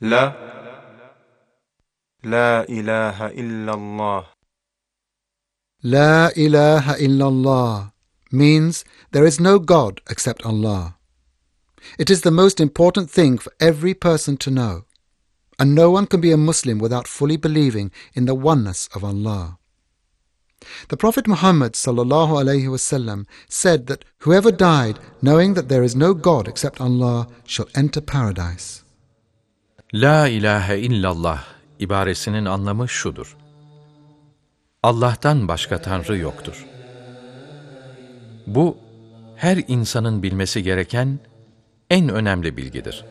لا لا إله إلا الله La ilaha illallah means there is no God except Allah. It is the most important thing for every person to know, and no one can be a Muslim without fully believing in the oneness of Allah. The Prophet Muhammad sallallahu alaihi wasallam said that whoever died knowing that there is no God except Allah shall enter paradise. La ilahe illallah ibaresinin anlamı şudur. Allah'tan başka Tanrı yoktur. Bu, her insanın bilmesi gereken en önemli bilgidir.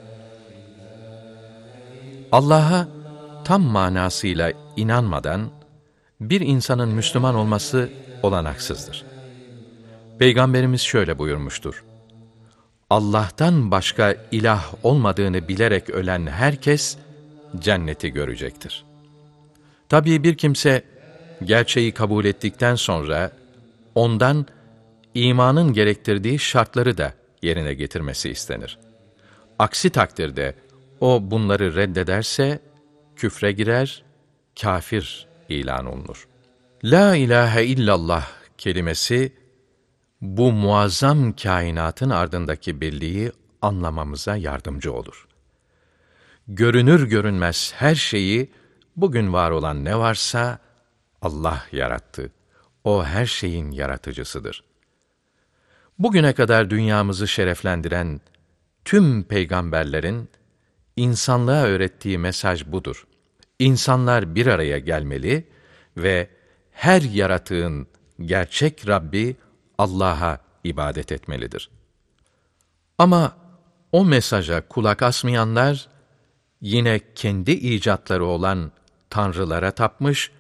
Allah'a tam manasıyla inanmadan, bir insanın Müslüman olması olanaksızdır. Peygamberimiz şöyle buyurmuştur. Allah'tan başka ilah olmadığını bilerek ölen herkes cenneti görecektir. Tabii bir kimse gerçeği kabul ettikten sonra ondan imanın gerektirdiği şartları da yerine getirmesi istenir. Aksi takdirde o bunları reddederse küfre girer, kafir ilan olunur. La ilahe illallah kelimesi bu muazzam kainatın ardındaki birliği anlamamıza yardımcı olur. Görünür görünmez her şeyi bugün var olan ne varsa Allah yarattı. O her şeyin yaratıcısıdır. Bugüne kadar dünyamızı şereflendiren tüm peygamberlerin insanlığa öğrettiği mesaj budur. İnsanlar bir araya gelmeli ve her yaratığın gerçek Rabbi Allah'a ibadet etmelidir. Ama o mesaja kulak asmayanlar yine kendi icatları olan tanrılara tapmış,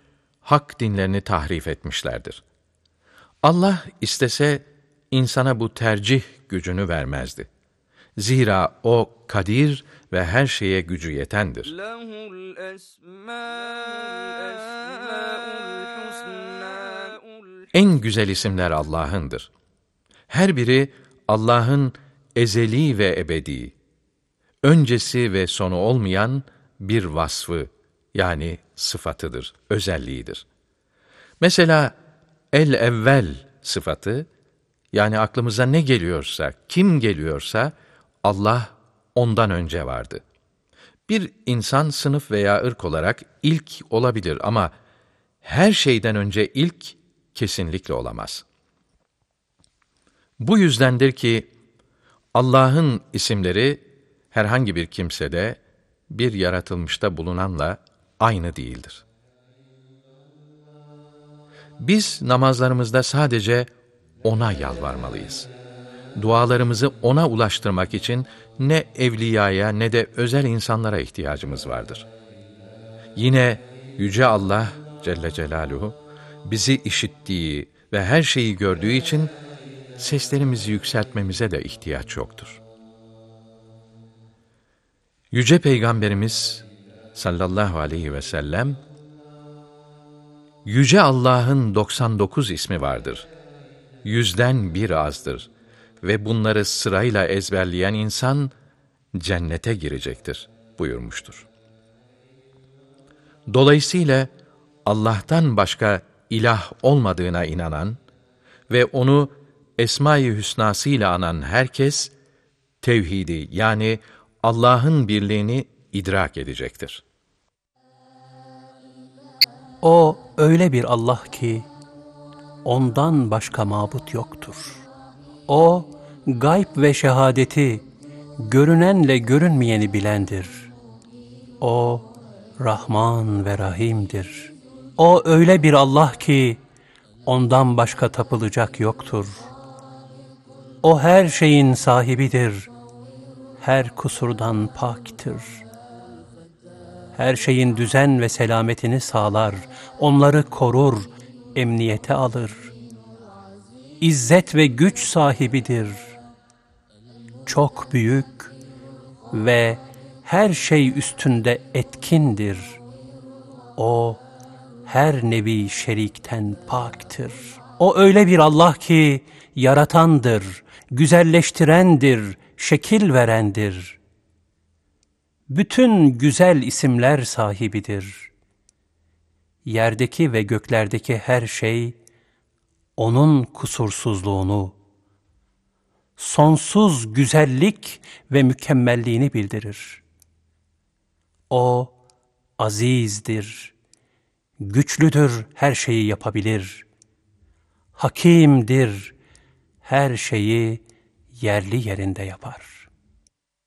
hak dinlerini tahrif etmişlerdir. Allah istese insana bu tercih gücünü vermezdi. Zira o kadir ve her şeye gücü yetendir. En güzel isimler Allah'ındır. Her biri Allah'ın ezeli ve ebedi, öncesi ve sonu olmayan bir vasfı yani sıfatıdır, özelliğidir. Mesela el evvel sıfatı yani aklımıza ne geliyorsa, kim geliyorsa Allah ondan önce vardı. Bir insan sınıf veya ırk olarak ilk olabilir ama her şeyden önce ilk kesinlikle olamaz. Bu yüzdendir ki Allah'ın isimleri herhangi bir kimsede bir yaratılmışta bulunanla aynı değildir. Biz namazlarımızda sadece ona yalvarmalıyız. Dualarımızı ona ulaştırmak için ne evliyaya ne de özel insanlara ihtiyacımız vardır. Yine Yüce Allah Celle Celaluhu bizi işittiği ve her şeyi gördüğü için seslerimizi yükseltmemize de ihtiyaç yoktur. Yüce Peygamberimiz sallallahu aleyhi ve sellem Yüce Allah'ın 99 ismi vardır. Yüzden bir azdır ve bunları sırayla ezberleyen insan cennete girecektir buyurmuştur. Dolayısıyla Allah'tan başka ilah olmadığına inanan ve onu Esma-i Hüsnasıyla anan herkes tevhidi yani Allah'ın birliğini idrak edecektir. O öyle bir Allah ki ondan başka mabut yoktur. O gayb ve şehadeti görünenle görünmeyeni bilendir. O Rahman ve Rahim'dir. O öyle bir Allah ki ondan başka tapılacak yoktur. O her şeyin sahibidir. Her kusurdan paktır. Her şeyin düzen ve selametini sağlar. Onları korur, emniyete alır. İzzet ve güç sahibidir. Çok büyük ve her şey üstünde etkindir. O her nevi şerikten paktır. O öyle bir Allah ki yaratandır, güzelleştirendir, şekil verendir. bütün güzel isimler sahibidir. Yerdeki ve göklerdeki her şey, O'nun kusursuzluğunu, sonsuz güzellik ve mükemmelliğini bildirir. O, azizdir, güçlüdür, her şeyi yapabilir. Hakimdir, her şeyi yerli yerinde yapar.